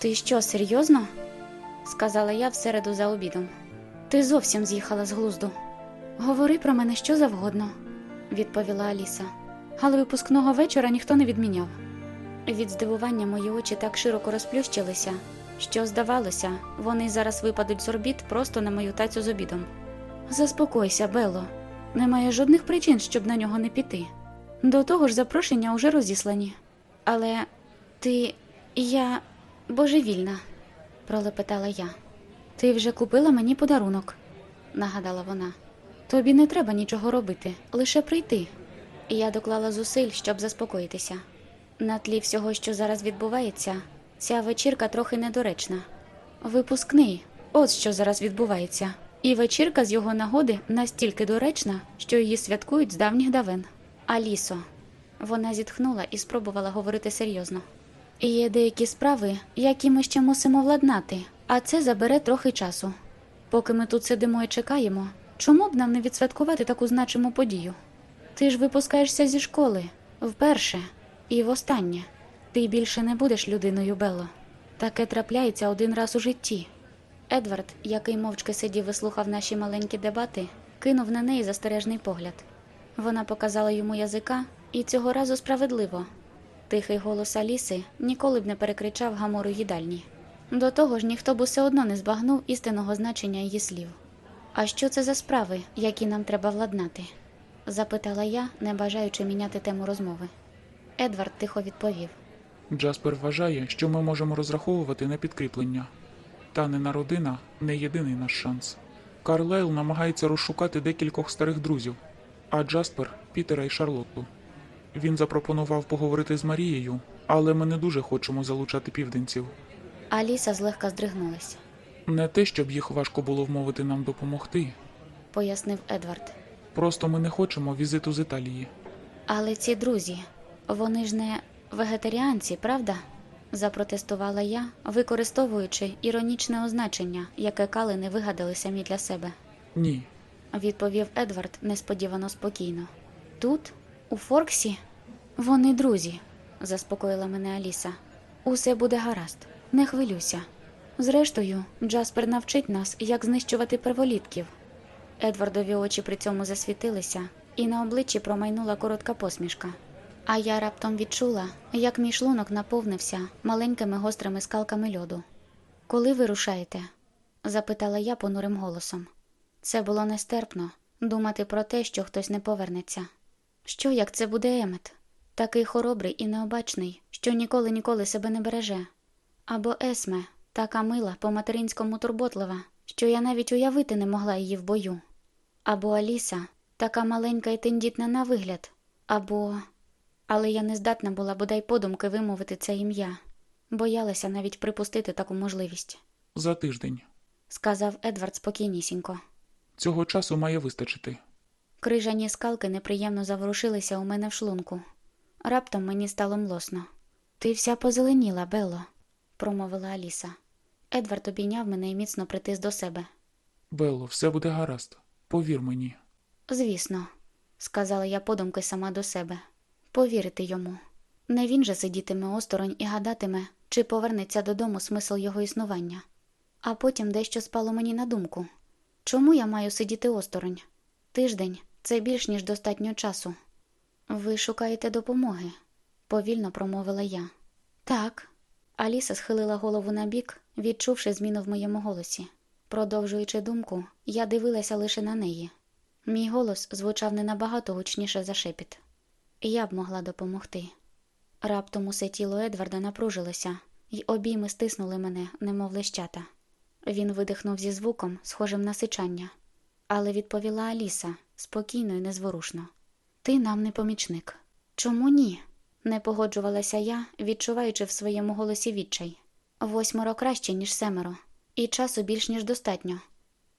Ти що, серйозно? сказала я всереду за обідом. Ти зовсім з'їхала з глузду. Говори про мене що завгодно, відповіла Аліса. Але випускного вечора ніхто не відміняв. Від здивування мої очі так широко розплющилися, що, здавалося, вони зараз випадуть з орбіт просто на мою тацю з обідом. Заспокойся, Бело, немає жодних причин, щоб на нього не піти. До того ж, запрошення уже розіслані. Але ти. я божевільна, пролепетала я. Ти вже купила мені подарунок, нагадала вона. Тобі не треба нічого робити, лише прийти. Я доклала зусиль, щоб заспокоїтися. На тлі всього, що зараз відбувається, ця вечірка трохи недоречна. Випускний, от що зараз відбувається. І вечірка з його нагоди настільки доречна, що її святкують з давніх давен. Алісо. Вона зітхнула і спробувала говорити серйозно. Є деякі справи, які ми ще мусимо владнати, а це забере трохи часу. Поки ми тут сидимо і чекаємо, чому б нам не відсвяткувати таку значиму подію? Ти ж випускаєшся зі школи вперше і востаннє. Ти більше не будеш людиною, Белло. Таке трапляється один раз у житті. Едвард, який мовчки сидів і слухав наші маленькі дебати, кинув на неї застережний погляд. Вона показала йому язика, і цього разу справедливо. Тихий голос Аліси ніколи б не перекричав гамору їдальні. До того ж, ніхто б усе одно не збагнув істинного значення її слів. А що це за справи, які нам треба владнати? запитала я, не бажаючи міняти тему розмови. Едвард тихо відповів. Джаспер вважає, що ми можемо розраховувати на підкріплення. Та Танина родина не єдиний наш шанс. Карлайл намагається розшукати декількох старих друзів, а Джаспер Пітера і Шарлотту. Він запропонував поговорити з Марією, але ми не дуже хочемо залучати південців. Аліса злегка здригнулась, Не те, щоб їх важко було вмовити нам допомогти. пояснив Едвард. Просто ми не хочемо візиту з Італії. Але ці друзі, вони ж не вегетаріанці, правда? запротестувала я, використовуючи іронічне означення, яке калини вигадали самі для себе. Ні, Відповів Едвард несподівано спокійно. Тут, у Форксі, вони друзі, заспокоїла мене Аліса. Усе буде гаразд, не хвилюйся. Зрештою, Джаспер навчить нас, як знищувати перволітків. Едвардові очі при цьому засвітилися, і на обличчі промайнула коротка посмішка. А я раптом відчула, як мій шлунок наповнився маленькими гострими скалками льоду. Коли ви рушаєте? запитала я понурим голосом. Це було нестерпно думати про те, що хтось не повернеться. Що як це буде Емет? Такий хоробрий і необачний, що ніколи ніколи себе не береже. Або Есме, така мила, по-материнському турботлива, що я навіть уявити не могла її в бою. Або Аліса, така маленька і тендітна на вигляд, або. Але я не здатна була бодай подумки вимовити це ім'я, боялася навіть припустити таку можливість, за тиждень. сказав Едвард спокійнісінько. Цього часу має вистачити. Крижані скалки неприємно заворушилися у мене в шлунку. Раптом мені стало млосно. Ти вся позеленіла, Белло, промовила Аліса. Едвард обійняв мене і міцно притис до себе. Белло, все буде гаразд. Повір мені. Звісно, сказала я подумки сама до себе. Повірити йому. Не він же сидітиме осторонь і гадатиме, чи повернеться додому смисл його існування. А потім дещо спало мені на думку. Чому я маю сидіти осторонь? Тиждень це більш ніж достатньо часу. Ви шукаєте допомоги, повільно промовила я. Так. Аліса схилила голову на бік, відчувши зміну в моєму голосі. Продовжуючи думку, я дивилася лише на неї. Мій голос звучав не набагато гучніше за шепіт. Я б могла допомогти. Раптом усе тіло Едварда напружилося, й обійми стиснули мене, немов лещата. Він видихнув зі звуком, схожим на сичання, але відповіла Аліса спокійно і незворушно. Ти нам не помічник. Чому ні? не погоджувалася я, відчуваючи в своєму голосі відчай. Восьмеро краще, ніж семеро, і часу більш ніж достатньо.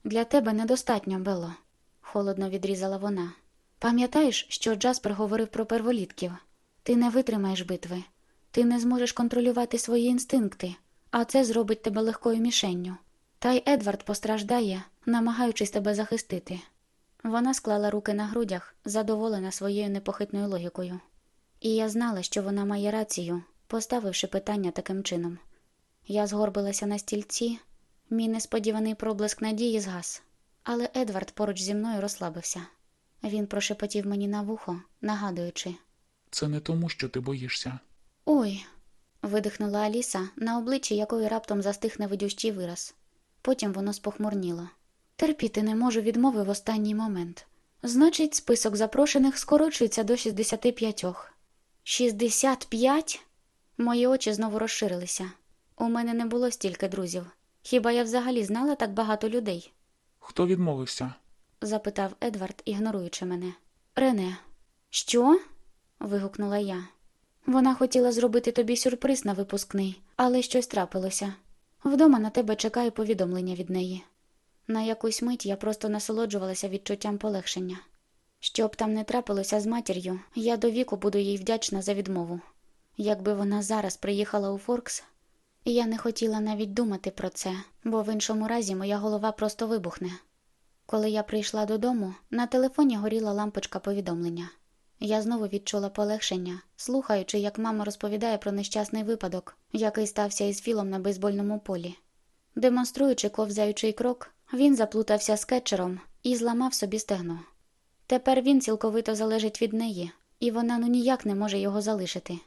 Для тебе недостатньо, Бело, холодно відрізала вона. Пам'ятаєш, що Джаспер говорив про перволітків? Ти не витримаєш битви, ти не зможеш контролювати свої інстинкти, а це зробить тебе легкою мішенню. Та й Едвард постраждає, намагаючись тебе захистити. Вона склала руки на грудях, задоволена своєю непохитною логікою. І я знала, що вона має рацію, поставивши питання таким чином. Я згорбилася на стільці, мій несподіваний проблиск надії згас, але Едвард поруч зі мною розслабився. Він прошепотів мені на вухо, нагадуючи. Це не тому, що ти боїшся. Ой. видихнула Аліса, на обличчі якої раптом застиг невидющий вираз. Потім воно спохмурніло. Терпіти не можу відмови в останній момент. Значить, список запрошених скорочується до 65. 65? Мої очі знову розширилися. У мене не було стільки друзів. Хіба я взагалі знала так багато людей? Хто відмовився? запитав Едвард, ігноруючи мене. Рене, що? вигукнула я. Вона хотіла зробити тобі сюрприз на випускний, але щось трапилося. Вдома на тебе чекає повідомлення від неї. На якусь мить я просто насолоджувалася відчуттям полегшення. Що б там не трапилося з матір'ю, я до віку буду їй вдячна за відмову. Якби вона зараз приїхала у Форкс, я не хотіла навіть думати про це, бо в іншому разі моя голова просто вибухне. Коли я прийшла додому, на телефоні горіла лампочка повідомлення. Я знову відчула полегшення, слухаючи, як мама розповідає про нещасний випадок, який стався із Філом на бейсбольному полі. Демонструючи ковзаючий крок, він заплутався з кетчером і зламав собі стегно. Тепер він цілковито залежить від неї, і вона ну ніяк не може його залишити.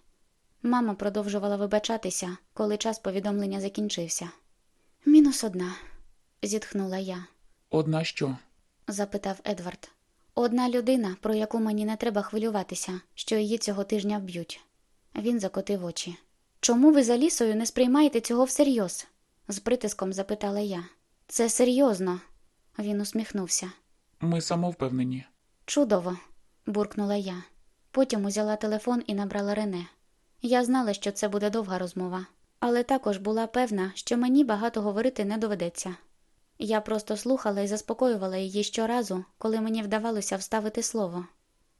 Мама продовжувала вибачатися, коли час повідомлення закінчився. Мінус одна, зітхнула я, Одна що? запитав Едвард. Одна людина, про яку мені не треба хвилюватися, що її цього тижня вб'ють. Він закотив очі. Чому ви за лісою не сприймаєте цього всерйоз? з притиском запитала я. Це серйозно. Він усміхнувся. Ми самовпевнені. Чудово, буркнула я. Потім узяла телефон і набрала Рене. Я знала, що це буде довга розмова, але також була певна, що мені багато говорити не доведеться. Я просто слухала і заспокоювала її щоразу, коли мені вдавалося вставити слово.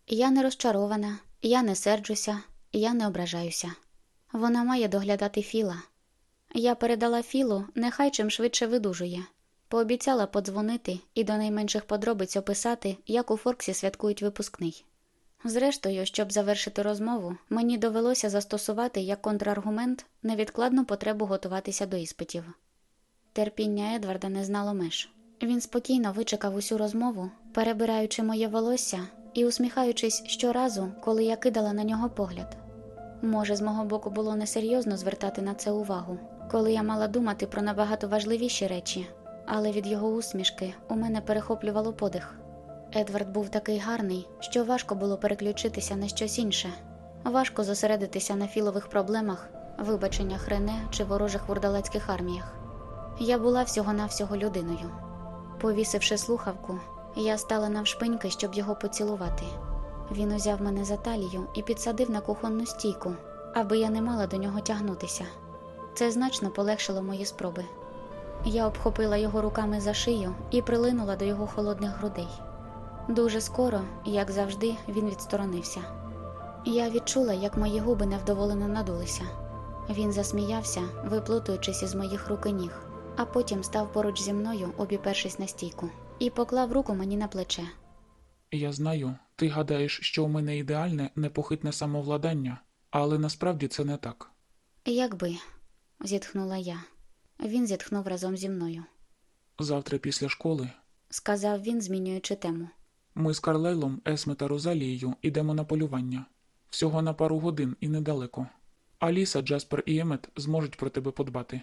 Я не розчарована, я не серджуся, я не ображаюся. Вона має доглядати Філа. Я передала Філу, нехай чим швидше видужує. Пообіцяла подзвонити і до найменших подробиць описати, як у Форксі святкують випускний. Зрештою, щоб завершити розмову, мені довелося застосувати як контраргумент невідкладну потребу готуватися до іспитів. Терпіння Едварда не знало меж. Він спокійно вичекав усю розмову, перебираючи моє волосся і усміхаючись щоразу, коли я кидала на нього погляд. Може, з мого боку було несерйозно звертати на це увагу, коли я мала думати про набагато важливіші речі, але від його усмішки у мене перехоплювало подих. Едвард був такий гарний, що важко було переключитися на щось інше, важко зосередитися на філових проблемах, вибаченнях Рене чи ворожих вурдалацьких арміях. Я була всього-навсього людиною. Повісивши слухавку, я стала навшпиньки, щоб його поцілувати. Він узяв мене за талію і підсадив на кухонну стійку, аби я не мала до нього тягнутися. Це значно полегшило мої спроби. Я обхопила його руками за шию і прилинула до його холодних грудей. Дуже скоро, як завжди, він відсторонився. Я відчула, як мої губи невдоволено надулися. Він засміявся, виплутуючись із моїх рук і ніг, а потім став поруч зі мною, обіпершись на стійку, і поклав руку мені на плече. Я знаю, ти гадаєш, що у мене ідеальне, непохитне самовладання, але насправді це не так. Якби, зітхнула я. Він зітхнув разом зі мною. Завтра після школи Сказав він, змінюючи тему. ми з Карлайлом, Есме та Розалією йдемо на полювання. Всього на пару годин і недалеко. Аліса, Джаспер і Емет зможуть про тебе подбати.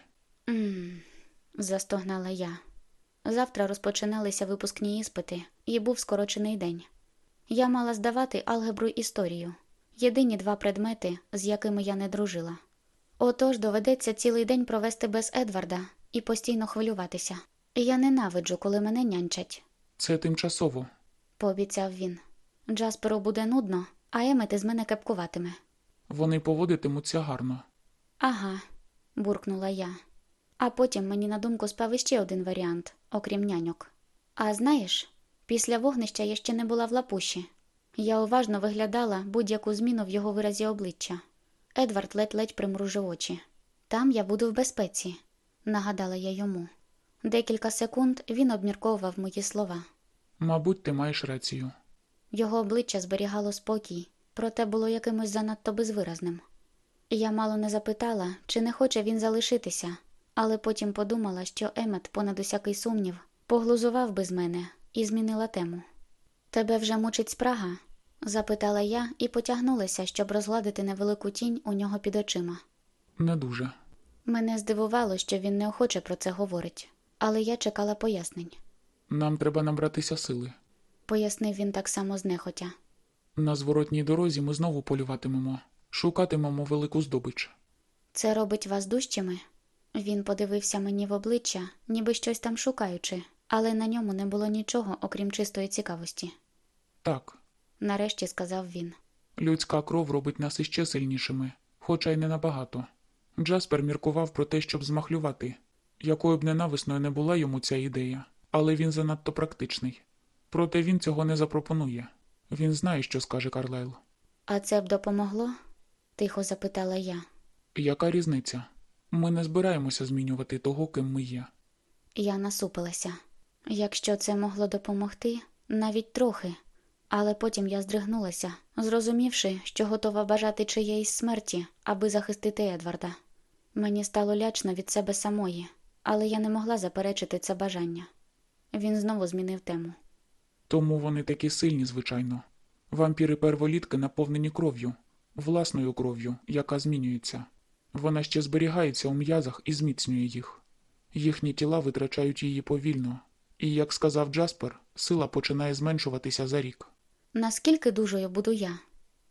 «М-м», застогнала я. Завтра розпочиналися випускні іспити, і був скорочений день. Я мала здавати алгебру історію. єдині два предмети, з якими я не дружила. Отож доведеться цілий день провести без Едварда і постійно хвилюватися. Я ненавиджу, коли мене нянчать, Це тимчасово. пообіцяв він. Джасперу буде нудно, а Емет із мене кепкуватиме. Вони поводитимуться гарно. Ага, буркнула я. А потім мені на думку спав іще один варіант, окрім няньок. А знаєш, після вогнища я ще не була в лапуші. Я уважно виглядала будь-яку зміну в його виразі обличчя. Едвард ледь-ледь примружив очі. Там я буду в безпеці, нагадала я йому. Декілька секунд він обмірковував мої слова. Мабуть, ти маєш рацію. Його обличчя зберігало спокій, проте було якимось занадто безвиразним. Я мало не запитала, чи не хоче він залишитися, але потім подумала, що Емет, понад усякий сумнів, поглузував би з мене і змінила тему. Тебе вже мучить спрага? Запитала я і потягнулася, щоб розгладити невелику тінь у нього під очима. Не дуже. Мене здивувало, що він неохоче про це говорить, але я чекала пояснень. Нам треба набратися сили. Пояснив він так само знехотя. На зворотній дорозі ми знову полюватимемо, шукатимемо велику здобич. Це робить вас дужчими? Він подивився мені в обличчя, ніби щось там шукаючи, але на ньому не було нічого, окрім чистої цікавості. Так, Нарешті сказав він. людська кров робить нас іще сильнішими, хоча й не набагато. Джаспер міркував про те, щоб змахлювати. Якою б ненависною не була йому ця ідея, але він занадто практичний. Проте він цього не запропонує. Він знає, що скаже Карлайл. А це б допомогло? тихо запитала я. Яка різниця? Ми не збираємося змінювати того, ким ми є. Я насупилася. Якщо це могло допомогти, навіть трохи. Але потім я здригнулася, зрозумівши, що готова бажати чиєїсь смерті, аби захистити Едварда. Мені стало лячно від себе самої, але я не могла заперечити це бажання. Він знову змінив тему. Тому вони такі сильні, звичайно. Вампіри перволітки наповнені кров'ю, власною кров'ю, яка змінюється. Вона ще зберігається у м'язах і зміцнює їх. Їхні тіла витрачають її повільно, і, як сказав Джаспер, сила починає зменшуватися за рік. Наскільки дужою буду я?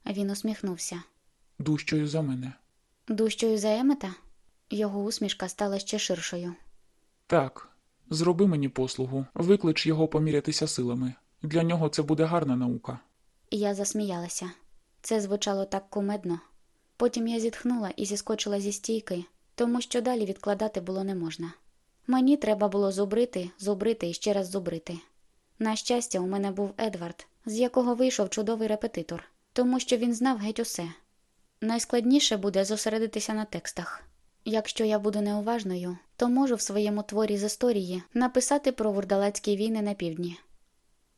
Він усміхнувся. Дужчою за мене. Дужчою за Емета? Його усмішка стала ще ширшою. Так, зроби мені послугу, виклич його помірятися силами. Для нього це буде гарна наука. Я засміялася. Це звучало так кумедно. Потім я зітхнула і зіскочила зі стійки, тому що далі відкладати було не можна. Мені треба було зубрити, зубрити і ще раз зубрити. На щастя, у мене був Едвард, з якого вийшов чудовий репетитор, тому що він знав геть усе. Найскладніше буде зосередитися на текстах. Якщо я буду неуважною, то можу в своєму творі з історії написати про вурдалацькі війни на півдні.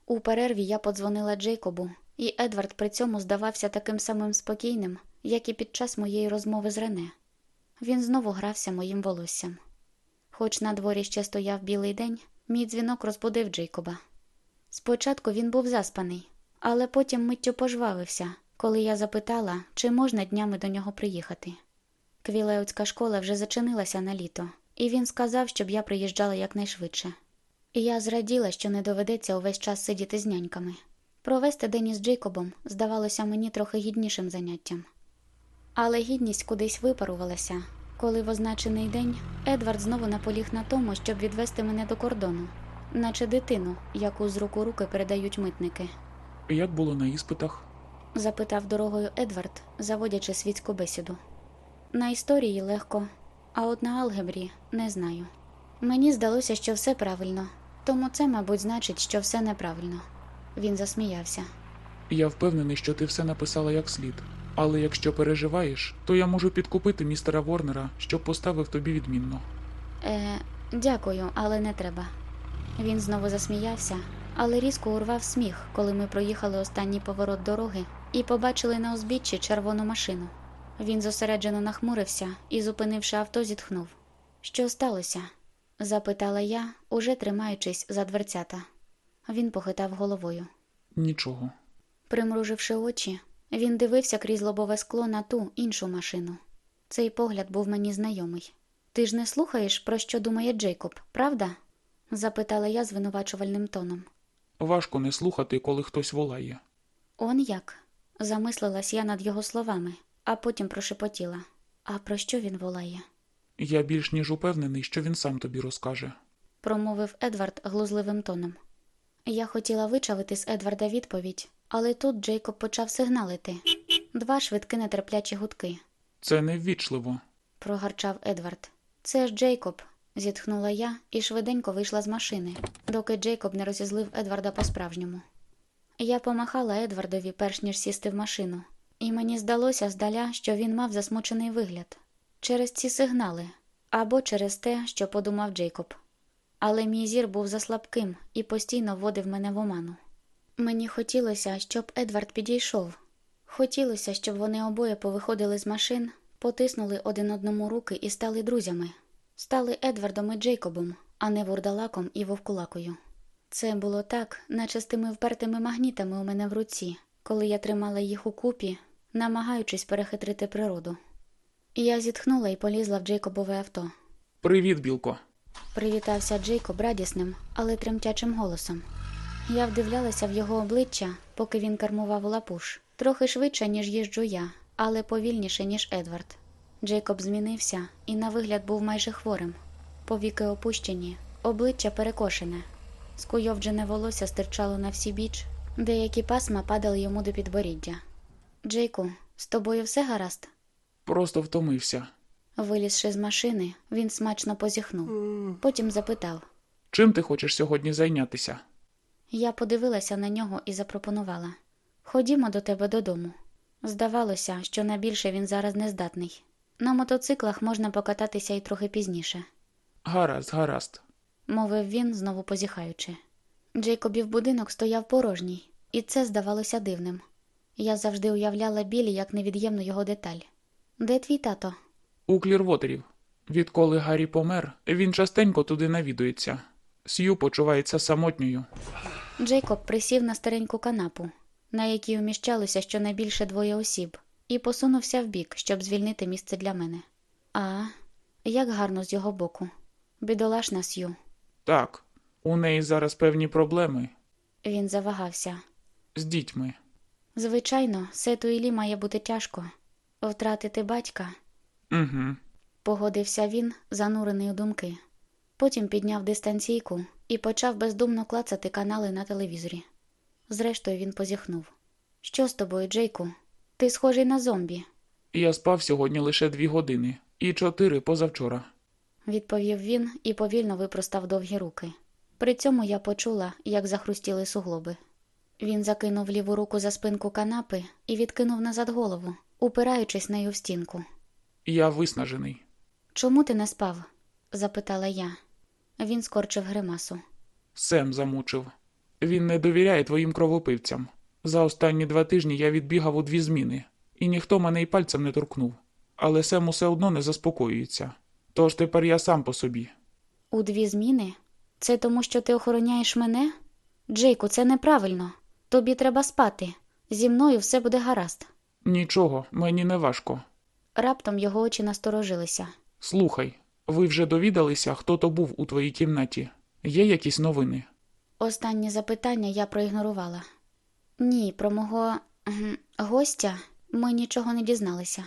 У перерві я подзвонила Джейкобу, і Едвард при цьому здавався таким самим спокійним, як і під час моєї розмови з Рене. Він знову грався моїм волоссям. Хоч на дворі ще стояв білий день, мій дзвінок розбудив Джейкоба. Спочатку він був заспаний, але потім миттю пожвавився, коли я запитала, чи можна днями до нього приїхати. Квілеутська школа вже зачинилася на літо, і він сказав, щоб я приїжджала якнайшвидше. І я зраділа, що не доведеться увесь час сидіти з няньками. Провести день із Джейкобом здавалося мені трохи гіднішим заняттям. Але гідність кудись випарувалася, коли в означений день Едвард знову наполіг на тому, щоб відвести мене до кордону, наче дитину, яку з рук у руки передають митники. Як було на іспитах? запитав дорогою Едвард, заводячи світську бесіду. На історії легко, а от на алгебрі не знаю. Мені здалося, що все правильно, тому це, мабуть, значить, що все неправильно. Він засміявся. Я впевнений, що ти все написала як слід. Але якщо переживаєш, то я можу підкупити містера Ворнера, щоб поставив тобі відмінно. Е, дякую, але не треба. Він знову засміявся, але різко урвав сміх, коли ми проїхали останній поворот дороги і побачили на узбіччі червону машину. Він зосереджено нахмурився і, зупинивши авто, зітхнув. Що сталося? запитала я, уже тримаючись за дверцята. Він похитав головою. Нічого. Примруживши очі, він дивився крізь лобове скло на ту іншу машину. Цей погляд був мені знайомий. Ти ж не слухаєш, про що думає Джейкоб, правда? Запитала я звинувачувальним тоном. Важко не слухати, коли хтось волає. Он як? Замислилась я над його словами, а потім прошепотіла. А про що він волає? Я більш ніж упевнений, що він сам тобі розкаже. промовив Едвард глузливим тоном. Я хотіла вичавити з Едварда відповідь, але тут Джейкоб почав сигналити. Два швидкі нетерплячі гудки. Це неввічливо. прогарчав Едвард. Це ж Джейкоб, зітхнула я і швиденько вийшла з машини, доки Джейкоб не розізлив Едварда по-справжньому. Я помахала Едвардові, перш ніж сісти в машину, і мені здалося здаля, що він мав засмучений вигляд через ці сигнали або через те, що подумав Джейкоб. Але мій зір був заслабким і постійно вводив мене в оману. Мені хотілося, щоб Едвард підійшов. Хотілося, щоб вони обоє повиходили з машин, потиснули один одному руки і стали друзями. Стали Едвардом і Джейкобом, а не вурдалаком і вовкулакою. Це було так, наче з тими впертими магнітами у мене в руці, коли я тримала їх у купі, намагаючись перехитрити природу. Я зітхнула і полізла в Джейкобове авто. Привіт, Білко. Привітався Джейкоб радісним, але тремтячим голосом. Я вдивлялася в його обличчя, поки він кермував лапуш, трохи швидше, ніж їжджу я, але повільніше, ніж Едвард. Джейкоб змінився і на вигляд був майже хворим. Повіки опущені, обличчя перекошене. Скуйовджене волосся стирчало на всі біч, деякі пасма падали йому до підборіддя. Джейку, з тобою все гаразд? Просто втомився. Вилізши з машини, він смачно позіхнув. Потім запитав. Чим ти хочеш сьогодні зайнятися? Я подивилася на нього і запропонувала Ходімо до тебе додому. Здавалося, що на більше він зараз не здатний. На мотоциклах можна покататися і трохи пізніше, Гаразд, гаразд. мовив він, знову позіхаючи. Джейкобів будинок стояв порожній, і це здавалося дивним. Я завжди уявляла білі як невід'ємну його деталь. Де твій тато? У Клірвотерів. Відколи Гаррі помер, він частенько туди навідується. Сью почувається самотньою. Джейкоб присів на стареньку канапу, на якій уміщалося щонайбільше двоє осіб, і посунувся вбік, щоб звільнити місце для мене. А, як гарно з його боку. Бідолашна Сью. Так, у неї зараз певні проблеми Він завагався. з дітьми. Звичайно, Сету Ілі має бути тяжко. Втратити батька, Угу. погодився він, занурений у думки. Потім підняв дистанційку і почав бездумно клацати канали на телевізорі. Зрештою, він позіхнув. Що з тобою, Джейку? Ти схожий на зомбі, Я спав сьогодні лише дві години і чотири позавчора. відповів він і повільно випростав довгі руки. При цьому я почула, як захрустіли суглоби. Він закинув ліву руку за спинку канапи і відкинув назад голову, упираючись нею в стінку. Я виснажений. Чому ти не спав? запитала я. Він скорчив гримасу. Сем замучив. Він не довіряє твоїм кровопивцям. За останні два тижні я відбігав у дві зміни, і ніхто мене й пальцем не торкнув. Але Сем усе одно не заспокоюється. Тож тепер я сам по собі. У дві зміни? Це тому, що ти охороняєш мене? Джейку, це неправильно. Тобі треба спати. Зі мною все буде гаразд. Нічого, мені не важко. Раптом його очі насторожилися. Слухай, ви вже довідалися, хто то був у твоїй кімнаті? Є якісь новини? Останнє запитання я проігнорувала. Ні, про мого гостя ми нічого не дізналися,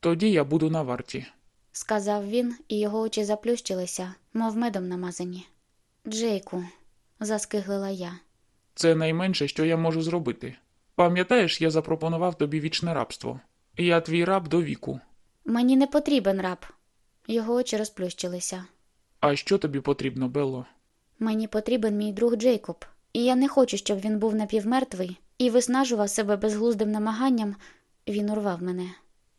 Тоді я буду на варті. сказав він, і його очі заплющилися, мов медом намазані. Джейку, заскиглила я. Це найменше, що я можу зробити. Пам'ятаєш, я запропонував тобі вічне рабство. Я твій раб до віку. Мені не потрібен раб. Його очі розплющилися. А що тобі потрібно, Белло? Мені потрібен мій друг Джейкоб, і я не хочу, щоб він був напівмертвий і виснажував себе безглуздим намаганням. Він урвав мене.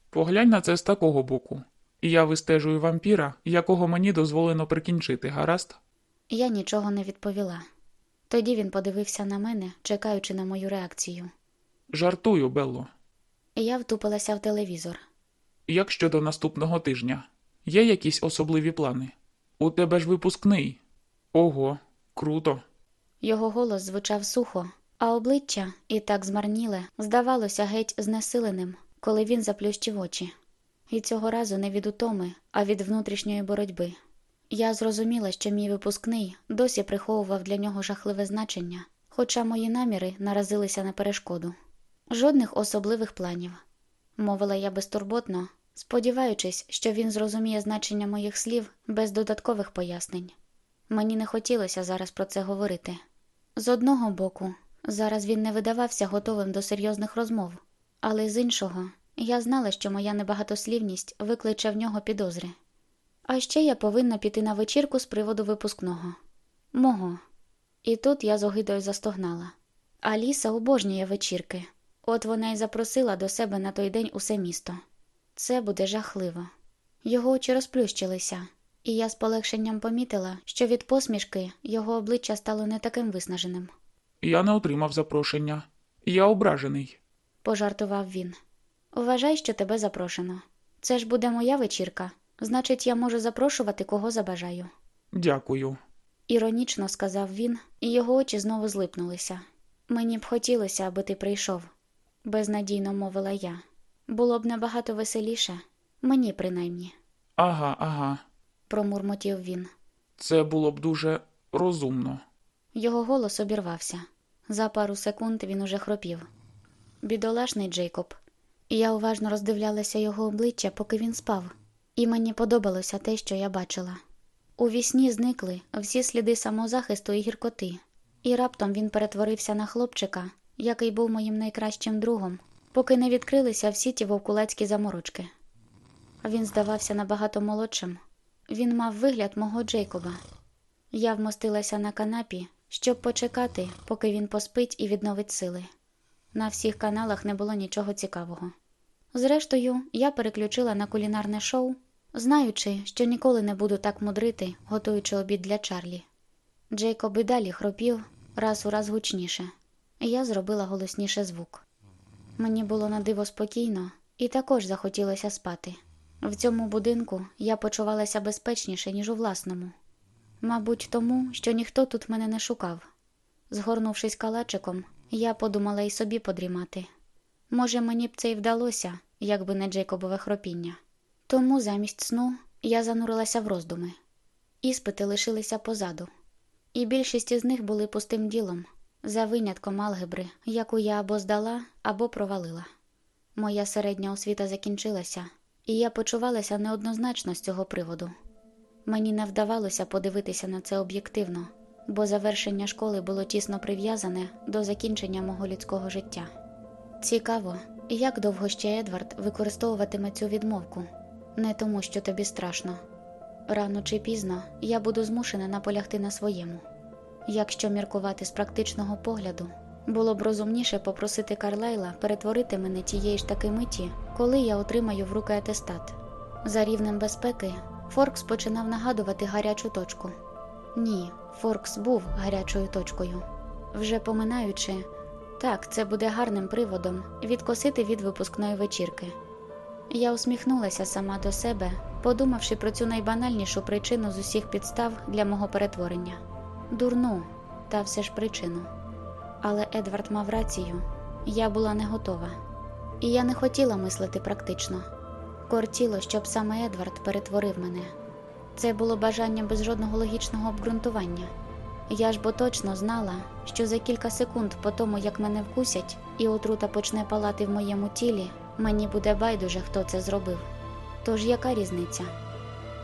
Поглянь на це з такого боку. Я вистежую вампіра, якого мені дозволено прикінчити, гаразд? Я нічого не відповіла. Тоді він подивився на мене, чекаючи на мою реакцію. Жартую, Белло. Я втупилася в телевізор. Як щодо наступного тижня? Є якісь особливі плани? У тебе ж випускний. Ого, круто. Його голос звучав сухо, а обличчя, і так змарніле, здавалося геть знесиленим, коли він заплющив очі. І цього разу не від утоми, а від внутрішньої боротьби. Я зрозуміла, що мій випускний досі приховував для нього жахливе значення, хоча мої наміри наразилися на перешкоду. Жодних особливих планів, мовила я безтурботно, сподіваючись, що він зрозуміє значення моїх слів без додаткових пояснень. Мені не хотілося зараз про це говорити. З одного боку, зараз він не видавався готовим до серйозних розмов, але з іншого, я знала, що моя небагатослівність викличе в нього підозри. А ще я повинна піти на вечірку з приводу випускного. Мого. І тут я з огидою застогнала. Аліса обожнює вечірки. От вона й запросила до себе на той день усе місто. Це буде жахливо. Його очі розплющилися, і я з полегшенням помітила, що від посмішки його обличчя стало не таким виснаженим. Я не отримав запрошення. Я ображений. Пожартував він. Вважай, що тебе запрошено. Це ж буде моя вечірка. Значить, я можу запрошувати, кого забажаю. Дякую. Іронічно сказав він, і його очі знову злипнулися. Мені б хотілося, аби ти прийшов, безнадійно мовила я. Було б набагато веселіше, мені принаймні, Ага, ага. Промурмотів він. Це було б дуже розумно. Його голос обірвався. За пару секунд він уже хропів. Бідолашний Джейкоб. Я уважно роздивлялася його обличчя, поки він спав, і мені подобалося те, що я бачила. У вісні зникли всі сліди самозахисту і гіркоти, і раптом він перетворився на хлопчика, який був моїм найкращим другом, поки не відкрилися всі ті вовкулацькі заморочки. Він здавався набагато молодшим. Він мав вигляд мого Джейкоба. Я вмостилася на канапі, щоб почекати, поки він поспить і відновить сили. На всіх каналах не було нічого цікавого. Зрештою, я переключила на кулінарне шоу, знаючи, що ніколи не буду так мудрити, готуючи обід для Чарлі. Джейкоб і далі хропів раз у раз гучніше, я зробила голосніше звук. Мені було на диво спокійно, і також захотілося спати. В цьому будинку я почувалася безпечніше, ніж у власному. Мабуть, тому, що ніхто тут мене не шукав. Згорнувшись калачиком, я подумала й собі подрімати. Може, мені б це й вдалося, якби не Джейкобове хропіння. Тому замість сну я занурилася в роздуми. Іспити лишилися позаду, і більшість із них були пустим ділом, за винятком алгебри, яку я або здала, або провалила. Моя середня освіта закінчилася, і я почувалася неоднозначно з цього приводу. Мені не вдавалося подивитися на це об'єктивно, бо завершення школи було тісно прив'язане до закінчення мого людського життя. Цікаво, як довго ще Едвард використовуватиме цю відмовку, не тому, що тобі страшно. Рано чи пізно я буду змушена наполягти на своєму. Якщо міркувати з практичного погляду, було б розумніше попросити Карлайла перетворити мене тієї ж таки миті, коли я отримаю в руки атестат. За рівнем безпеки Форкс починав нагадувати гарячу точку. Ні, Форкс був гарячою точкою. Вже поминаючи, так, це буде гарним приводом відкосити від випускної вечірки. Я усміхнулася сама до себе, подумавши про цю найбанальнішу причину з усіх підстав для мого перетворення дурну, та все ж причину. Але Едвард мав рацію, я була не готова, і я не хотіла мислити практично. Кортіло, щоб саме Едвард перетворив мене. Це було бажання без жодного логічного обґрунтування. Я ж бо точно знала, що за кілька секунд по тому, як мене вкусять, і отрута почне палати в моєму тілі, мені буде байдуже, хто це зробив. Тож яка різниця?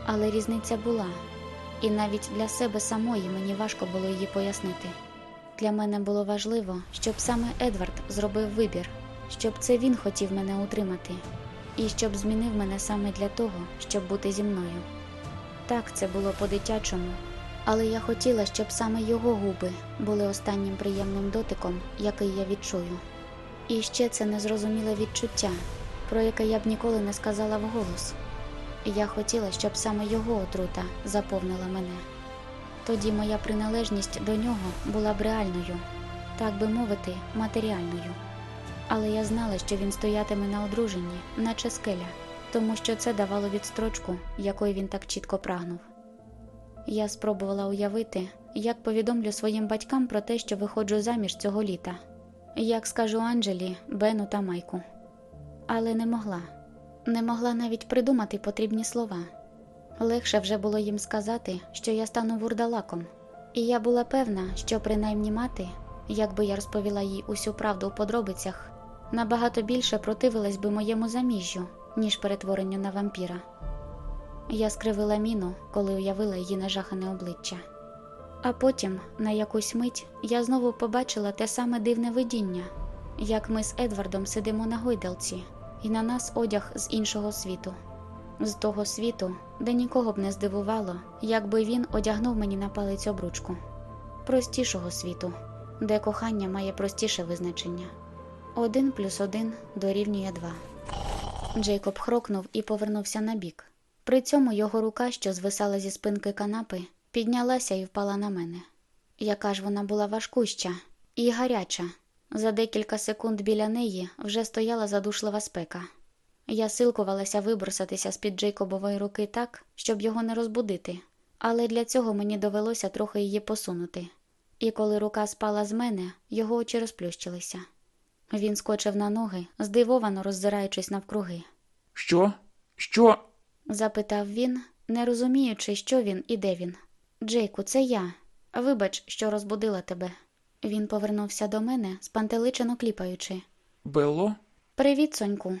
Але різниця була, і навіть для себе самої мені важко було її пояснити. Для мене було важливо, щоб саме Едвард зробив вибір, щоб це він хотів мене утримати, і щоб змінив мене саме для того, щоб бути зі мною. Так, це було по-дитячому, але я хотіла, щоб саме його губи були останнім приємним дотиком, який я відчую. І ще це незрозуміле відчуття, про яке я б ніколи не сказала вголос. Я хотіла, щоб саме його отрута заповнила мене. Тоді моя приналежність до нього була б реальною, так би мовити, матеріальною. Але я знала, що він стоятиме на одруженні, наче скеля, тому що це давало відстрочку, якої він так чітко прагнув. Я спробувала уявити, як повідомлю своїм батькам про те, що виходжу заміж цього літа, як скажу Анджелі, Бену та Майку. Але не могла, не могла навіть придумати потрібні слова. Легше вже було їм сказати, що я стану вурдалаком, і я була певна, що принаймні мати, якби я розповіла їй усю правду у подробицях, набагато більше противилась би моєму заміжжю, ніж перетворенню на вампіра. Я скривила міну, коли уявила її нажахане обличчя. А потім, на якусь мить, я знову побачила те саме дивне видіння, як ми з Едвардом сидимо на гойдалці, і на нас одяг з іншого світу. З того світу, де нікого б не здивувало, якби він одягнув мені на палець обручку. Простішого світу, де кохання має простіше визначення. Один плюс один дорівнює два. Джейкоб хрокнув і повернувся на бік. При цьому його рука, що звисала зі спинки канапи, піднялася і впала на мене. Яка ж вона була важкуща і гаряча. За декілька секунд біля неї вже стояла задушлива спека. Я силкувалася виброситися з-під Джейкобової руки так, щоб його не розбудити, але для цього мені довелося трохи її посунути. І коли рука спала з мене, його очі розплющилися. Він скочив на ноги, здивовано роззираючись навкруги. Що? Що? Запитав він, не розуміючи, що він і де він. Джейку, це я. Вибач, що розбудила тебе. Він повернувся до мене, спантеличено кліпаючи. Белло? Привіт, соньку.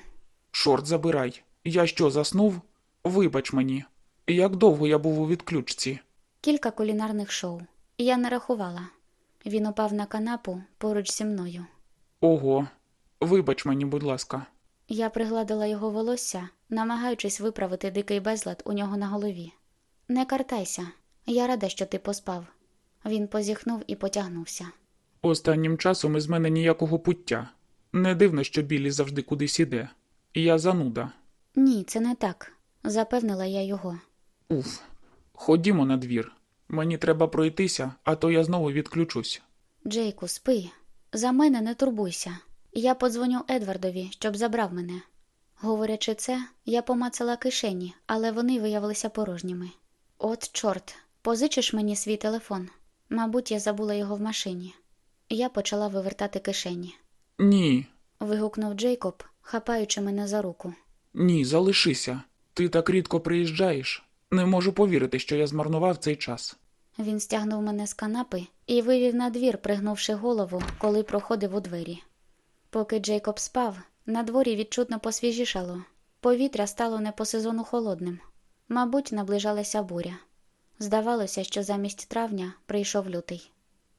Шорт забирай. Я що, заснув? Вибач мені. Як довго я був у відключці? Кілька кулінарних шоу. Я не рахувала. Він упав на канапу поруч зі мною. Ого. Вибач мені, будь ласка. Я пригладила його волосся, намагаючись виправити дикий безлад у нього на голові. Не картайся, я рада, що ти поспав. Він позіхнув і потягнувся. Останнім часом із мене ніякого пуття. Не дивно, що Білі завжди кудись іде. Я зануда. Ні, це не так, запевнила я його. Уф. Ходімо на двір. Мені треба пройтися, а то я знову відключусь. Джейку, спи. За мене не турбуйся. Я подзвоню Едвардові, щоб забрав мене. Говорячи це, я помацала кишені, але вони виявилися порожніми. От, чорт, позичиш мені свій телефон. Мабуть, я забула його в машині. Я почала вивертати кишені. Ні, Вигукнув Джейкоб, хапаючи мене за руку. ні, залишися. Ти так рідко приїжджаєш. Не можу повірити, що я змарнував цей час. Він стягнув мене з канапи і вивів на двір, пригнувши голову, коли проходив у двері. Поки Джейкоб спав, на дворі відчутно посвіжішало. Повітря стало не по сезону холодним. Мабуть, наближалася буря. Здавалося, що замість травня прийшов лютий.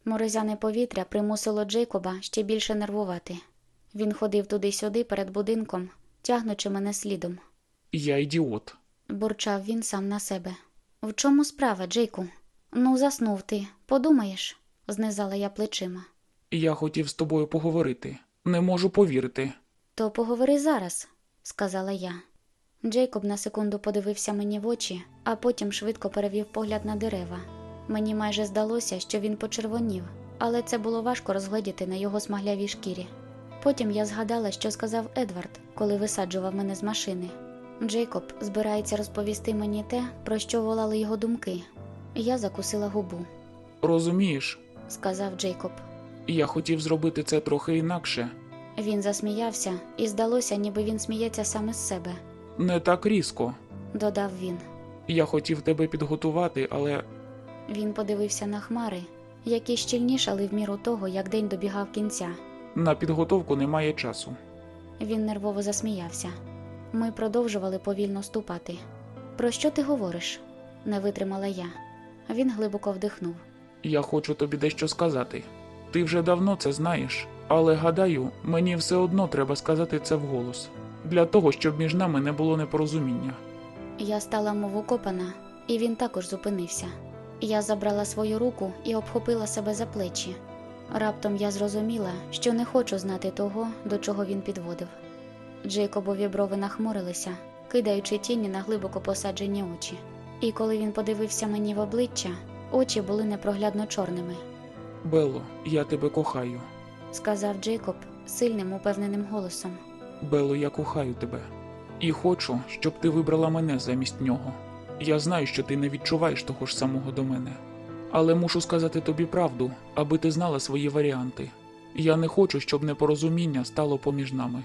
Морозяне повітря примусило Джейкоба ще більше нервувати. Він ходив туди-сюди перед будинком, тягнучи мене слідом. Я ідіот. Бурчав він сам на себе. В чому справа, Джейку? Ну, заснув ти, подумаєш, знизала я плечима. Я хотів з тобою поговорити. Не можу повірити. То поговори зараз, сказала я. Джейкоб на секунду подивився мені в очі, а потім швидко перевів погляд на дерева. Мені майже здалося, що він почервонів, але це було важко розгледіти на його смаглявій шкірі. Потім я згадала, що сказав Едвард, коли висаджував мене з машини. Джейкоб збирається розповісти мені те, про що волали його думки. Я закусила губу, Розумієш, сказав Джейкоб. я хотів зробити це трохи інакше. Він засміявся, і здалося, ніби він сміється саме з себе, Не так різко. додав він. Я хотів тебе підготувати, але Він подивився на хмари, які щільнішали в міру того, як день добігав кінця. На підготовку немає часу. Він нервово засміявся. Ми продовжували повільно ступати. Про що ти говориш? не витримала я. Він глибоко вдихнув. Я хочу тобі дещо сказати. Ти вже давно це знаєш, але гадаю, мені все одно треба сказати це вголос. Для того, щоб між нами не було непорозуміння. Я стала мов укопана, і він також зупинився. Я забрала свою руку і обхопила себе за плечі. Раптом я зрозуміла, що не хочу знати того, до чого він підводив. Джейкобові брови нахмурилися, кидаючи тіні на глибоко посаджені очі. І коли він подивився мені в обличчя, очі були непроглядно чорними, Белло, я тебе кохаю. сказав Джейкоб сильним, упевненим голосом. Белло, я кохаю тебе. І хочу, щоб ти вибрала мене замість нього. Я знаю, що ти не відчуваєш того ж самого до мене. Але мушу сказати тобі правду, аби ти знала свої варіанти. Я не хочу, щоб непорозуміння стало поміж нами.